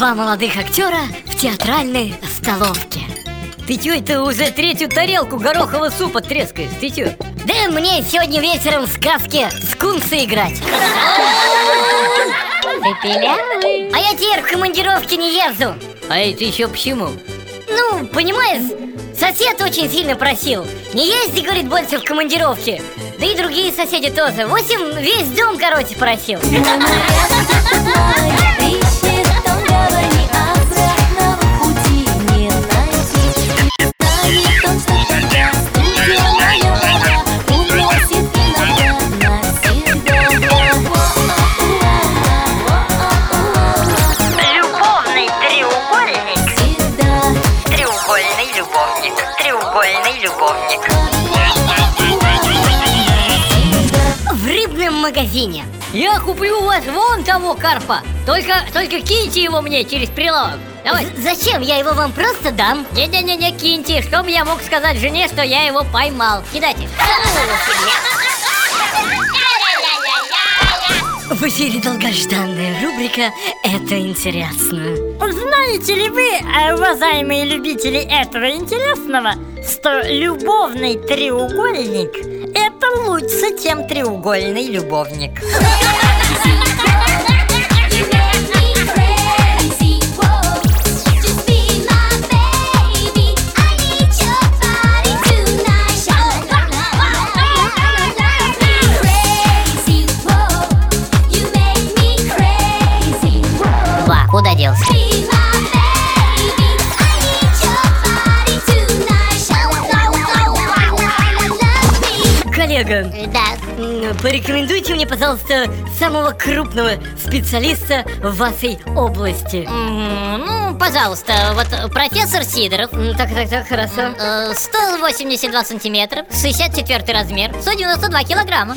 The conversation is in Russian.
Два молодых актера в театральной столовке. Ты чё это уже третью тарелку горохового супа трескаешь? Ты чё? Да мне сегодня вечером в сказке скунсы играть. Ты пилявый. А я теперь в командировке не езжу. А это еще почему? Ну, понимаешь, сосед очень сильно просил. Не езди, говорит, больше в командировке. Да и другие соседи тоже. В общем, весь дом, короче, просил Треугольный любовник. В рыбном магазине. Я куплю у вас вон того карпа. Только, только киньте его мне через прилавок Давай. З- Зачем? Я его вам просто дам. Не-не-не, киньте, чтобы я мог сказать жене, что я его поймал? Кидайте В эфире долгожданная рубрика «Это интересно» Знаете ли вы, э, уважаемые любители этого интересного, что любовный треугольник – это лучше, чем треугольный любовник? Куда делся? Коллега, Да, порекомендуйте мне, пожалуйста, самого крупного специалиста в вашей области. Ну, пожалуйста, вот профессор Сидоров. М, Так, так, так, хорошо. Э, 182 сантиметра, 64 размер, 192 килограмма